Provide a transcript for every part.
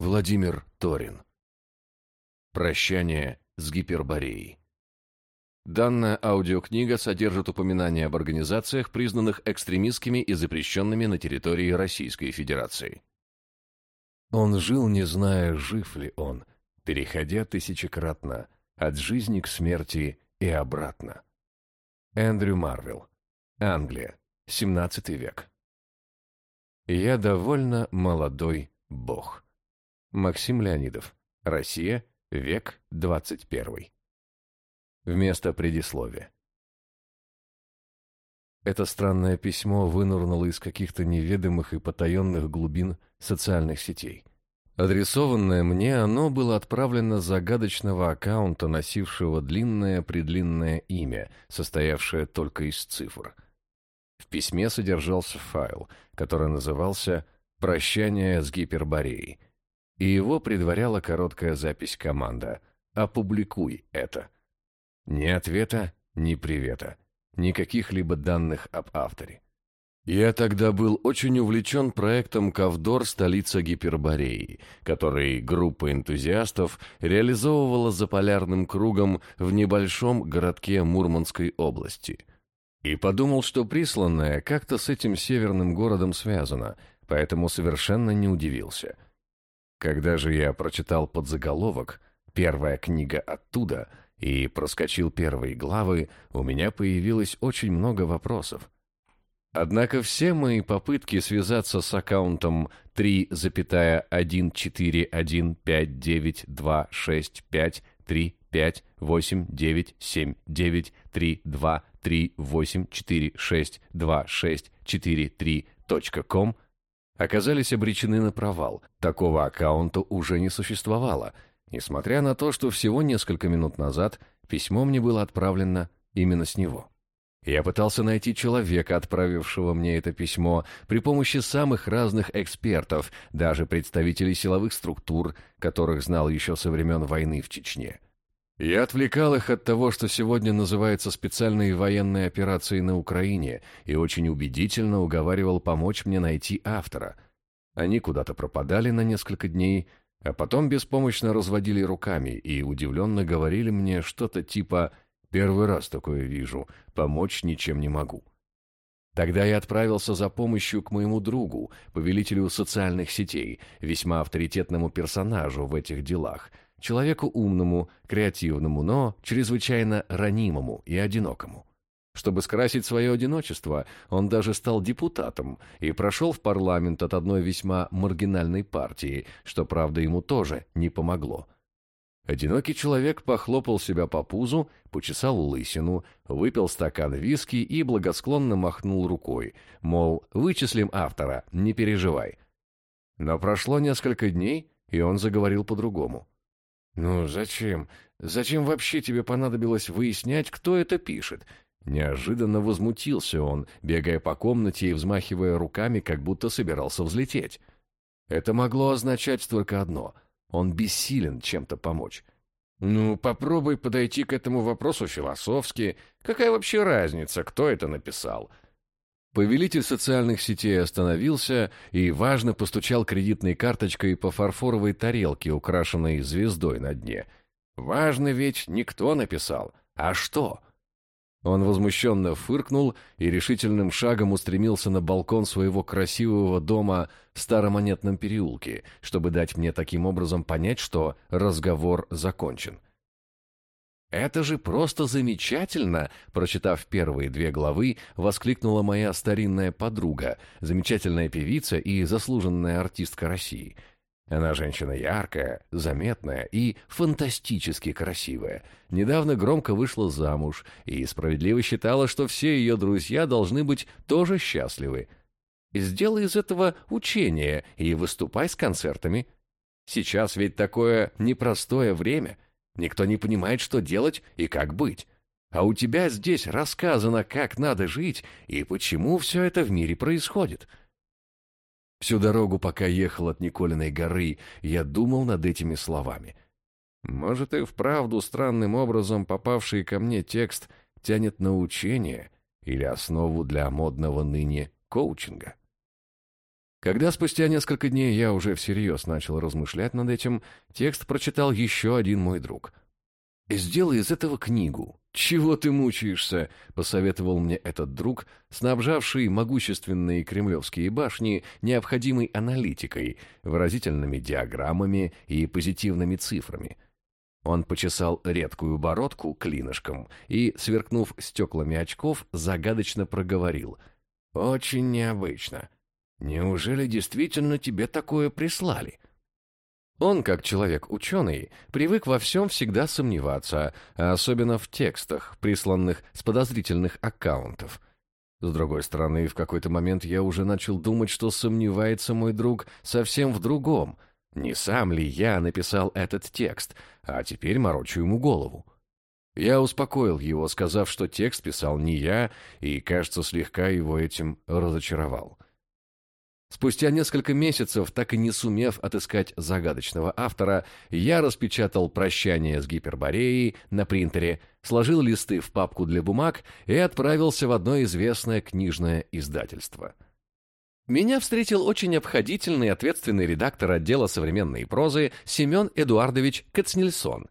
Владимир Торин. Прощание с Гипербореей. Данная аудиокнига содержит упоминания об организациях, признанных экстремистскими и запрещенными на территории Российской Федерации. Он жил, не зная, жив ли он, переходя тысячекратно от жизни к смерти и обратно. Эндрю Марвел. Англия. 17 век. Я довольно молодой бог. Максим Леонидов. Россия. Век 21. Вместо предисловия. Это странное письмо вынырнуло из каких-то неведомых и потаенных глубин социальных сетей. Адресованное мне, оно было отправлено загадочного аккаунта, носившего длинное-предлинное имя, состоявшее только из цифр. В письме содержался файл, который назывался «Прощание с Гипербореей», и его предваряла короткая запись команда «Опубликуй это». Ни ответа, ни привета, никаких либо данных об авторе. Я тогда был очень увлечен проектом «Ковдор. Столица Гипербореи», который группа энтузиастов реализовывала за полярным кругом в небольшом городке Мурманской области. И подумал, что присланное как-то с этим северным городом связано, поэтому совершенно не удивился – когда же я прочитал подзаголовок «Первая книга оттуда» и проскочил первые главы, у меня появилось очень много вопросов. Однако все мои попытки связаться с аккаунтом 3запятая1четыре оказались обречены на провал. Такого аккаунта уже не существовало, несмотря на то, что всего несколько минут назад письмо мне было отправлено именно с него. Я пытался найти человека, отправившего мне это письмо, при помощи самых разных экспертов, даже представителей силовых структур, которых знал еще со времен войны в Чечне. Я отвлекал их от того, что сегодня называется специальной военной операцией на Украине, и очень убедительно уговаривал помочь мне найти автора. Они куда-то пропадали на несколько дней, а потом беспомощно разводили руками и удивленно говорили мне что-то типа «Первый раз такое вижу, помочь ничем не могу». Тогда я отправился за помощью к моему другу, повелителю социальных сетей, весьма авторитетному персонажу в этих делах – Человеку умному, креативному, но чрезвычайно ранимому и одинокому. Чтобы скрасить свое одиночество, он даже стал депутатом и прошел в парламент от одной весьма маргинальной партии, что, правда, ему тоже не помогло. Одинокий человек похлопал себя по пузу, почесал лысину, выпил стакан виски и благосклонно махнул рукой, мол, вычислим автора, не переживай. Но прошло несколько дней, и он заговорил по-другому. «Ну, зачем? Зачем вообще тебе понадобилось выяснять, кто это пишет?» Неожиданно возмутился он, бегая по комнате и взмахивая руками, как будто собирался взлететь. Это могло означать только одно — он бессилен чем-то помочь. «Ну, попробуй подойти к этому вопросу философски. Какая вообще разница, кто это написал?» Повелитель социальных сетей остановился и, важно, постучал кредитной карточкой по фарфоровой тарелке, украшенной звездой на дне. «Важно ведь никто написал. А что?» Он возмущенно фыркнул и решительным шагом устремился на балкон своего красивого дома в Старомонетном переулке, чтобы дать мне таким образом понять, что разговор закончен. «Это же просто замечательно!» Прочитав первые две главы, воскликнула моя старинная подруга, замечательная певица и заслуженная артистка России. Она женщина яркая, заметная и фантастически красивая. Недавно громко вышла замуж и справедливо считала, что все ее друзья должны быть тоже счастливы. Сделай из этого учение и выступай с концертами. Сейчас ведь такое непростое время — Никто не понимает, что делать и как быть. А у тебя здесь рассказано, как надо жить и почему все это в мире происходит. Всю дорогу, пока ехал от Николиной горы, я думал над этими словами. Может, и вправду странным образом попавший ко мне текст тянет на учение или основу для модного ныне коучинга. Когда спустя несколько дней я уже всерьез начал размышлять над этим, текст прочитал еще один мой друг. «Сделай из этого книгу. Чего ты мучаешься?» — посоветовал мне этот друг, снабжавший могущественные кремлевские башни необходимой аналитикой, выразительными диаграммами и позитивными цифрами. Он почесал редкую бородку клинышком и, сверкнув стеклами очков, загадочно проговорил. «Очень необычно. Неужели действительно тебе такое прислали? Он, как человек-ученый, привык во всем всегда сомневаться, особенно в текстах, присланных с подозрительных аккаунтов. С другой стороны, в какой-то момент я уже начал думать, что сомневается мой друг совсем в другом. Не сам ли я написал этот текст, а теперь морочу ему голову. Я успокоил его, сказав, что текст писал не я, и, кажется, слегка его этим разочаровал. Спустя несколько месяцев, так и не сумев отыскать загадочного автора, я распечатал «Прощание с Гипербореей» на принтере, сложил листы в папку для бумаг и отправился в одно известное книжное издательство. Меня встретил очень обходительный и ответственный редактор отдела современной прозы Семен Эдуардович Кацнельсон.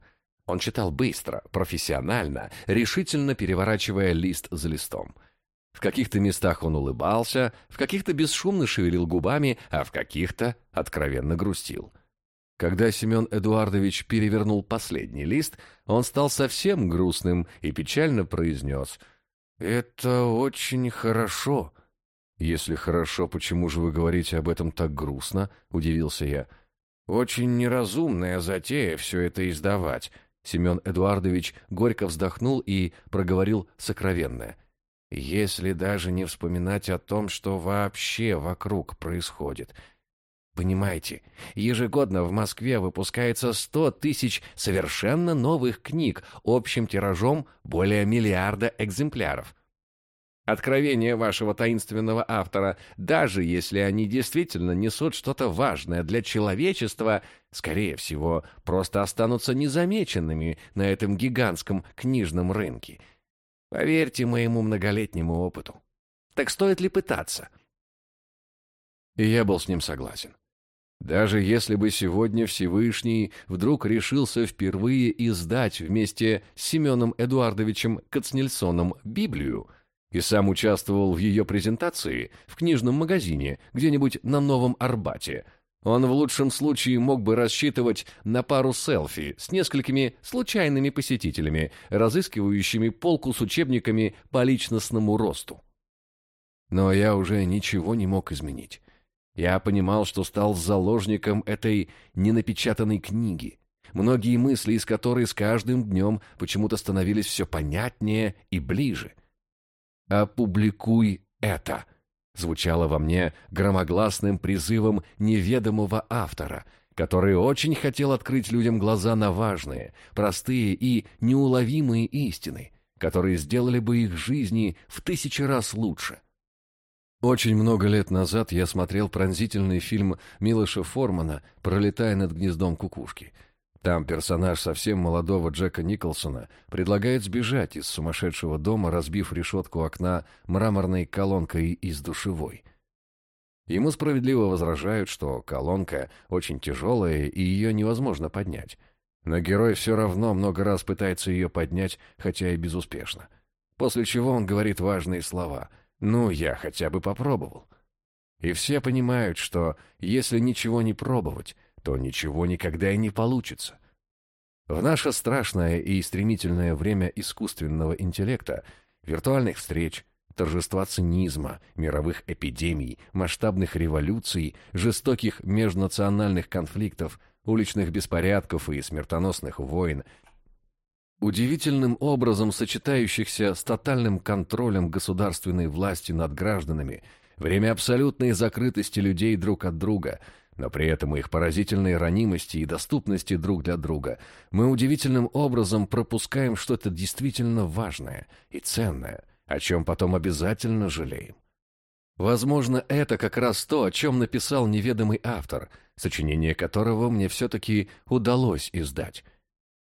Он читал быстро, профессионально, решительно переворачивая лист за листом – в каких-то местах он улыбался, в каких-то бесшумно шевелил губами, а в каких-то откровенно грустил. Когда Семен Эдуардович перевернул последний лист, он стал совсем грустным и печально произнес «Это очень хорошо». «Если хорошо, почему же вы говорите об этом так грустно?» — удивился я. «Очень неразумная затея все это издавать». Семен Эдуардович горько вздохнул и проговорил сокровенное — если даже не вспоминать о том, что вообще вокруг происходит. Понимаете, ежегодно в Москве выпускается 100 тысяч совершенно новых книг общим тиражом более миллиарда экземпляров. Откровения вашего таинственного автора, даже если они действительно несут что-то важное для человечества, скорее всего, просто останутся незамеченными на этом гигантском книжном рынке – Поверьте моему многолетнему опыту. Так стоит ли пытаться? И я был с ним согласен. Даже если бы сегодня Всевышний вдруг решился впервые издать вместе с Семеном Эдуардовичем Кацнельсоном Библию и сам участвовал в ее презентации в книжном магазине где-нибудь на Новом Арбате – он в лучшем случае мог бы рассчитывать на пару селфи с несколькими случайными посетителями, разыскивающими полку с учебниками по личностному росту. Но я уже ничего не мог изменить. Я понимал, что стал заложником этой ненапечатанной книги, многие мысли из которой с каждым днем почему-то становились все понятнее и ближе. «Опубликуй это!» Звучало во мне громогласным призывом неведомого автора, который очень хотел открыть людям глаза на важные, простые и неуловимые истины, которые сделали бы их жизни в тысячи раз лучше. Очень много лет назад я смотрел пронзительный фильм Милоша Формана «Пролетая над гнездом кукушки», там персонаж совсем молодого Джека Николсона предлагает сбежать из сумасшедшего дома, разбив решетку окна мраморной колонкой из душевой. Ему справедливо возражают, что колонка очень тяжелая и ее невозможно поднять. Но герой все равно много раз пытается ее поднять, хотя и безуспешно. После чего он говорит важные слова «Ну, я хотя бы попробовал». И все понимают, что если ничего не пробовать, то ничего никогда и не получится. В наше страшное и стремительное время искусственного интеллекта, виртуальных встреч, торжества цинизма, мировых эпидемий, масштабных революций, жестоких межнациональных конфликтов, уличных беспорядков и смертоносных войн, удивительным образом сочетающихся с тотальным контролем государственной власти над гражданами, время абсолютной закрытости людей друг от друга – но при этом их поразительной ранимости и доступности друг для друга мы удивительным образом пропускаем что-то действительно важное и ценное, о чем потом обязательно жалеем. Возможно, это как раз то, о чем написал неведомый автор, сочинение которого мне все-таки удалось издать.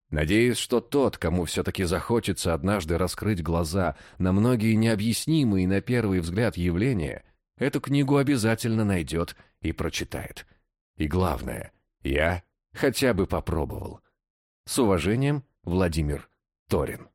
Надеюсь, что тот, кому все-таки захочется однажды раскрыть глаза на многие необъяснимые на первый взгляд явления, эту книгу обязательно найдет и прочитает. И главное, я хотя бы попробовал. С уважением, Владимир Торин.